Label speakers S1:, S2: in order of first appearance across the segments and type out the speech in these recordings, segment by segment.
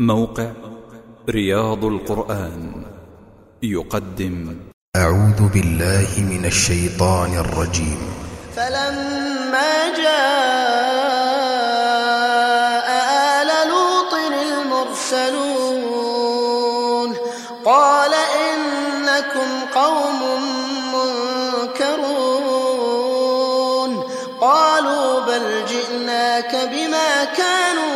S1: موقع رياض القرآن يقدم.
S2: أعوذ بالله من الشيطان الرجيم.
S3: فلما جاء آل لوط المرسلون قال إنكم قوم منكرون. قالوا بل جئناك بما كانوا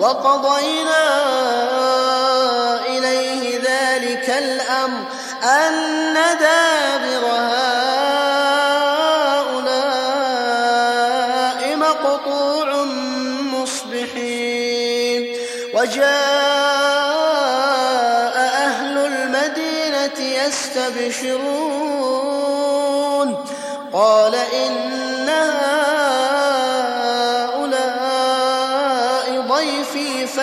S3: وقضينا إليه ذلك الأمر أن دابر هؤلاء مقطوع مصبحين. وجاء أهل المدينة يستبشرون. قال إن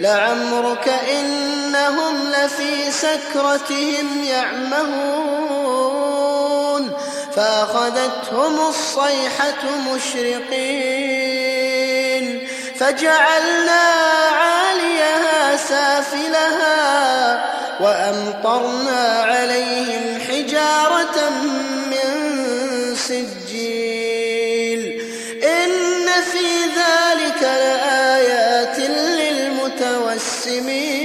S3: لعمرك إنهم لفي سكرتهم يعمهون فأخذتهم الصيحة مشرقين فجعلنا عاليها سافلها وأمطرنا عليهم للمتوسمين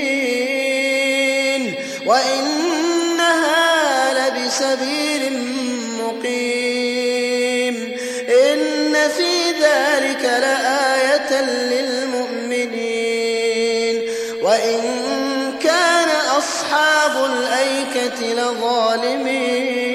S3: وإنها لبسبيل مقيم. إن في ذلك لآية للمؤمنين. وإن كان أصحاب الأيكة لظالمين.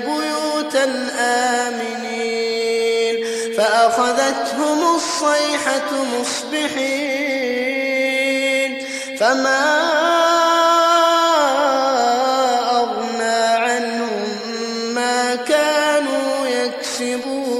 S3: آمنين. فأخذتهم الصيحة مصبحين. فما أغنى عنهم ما كانوا يكسبون.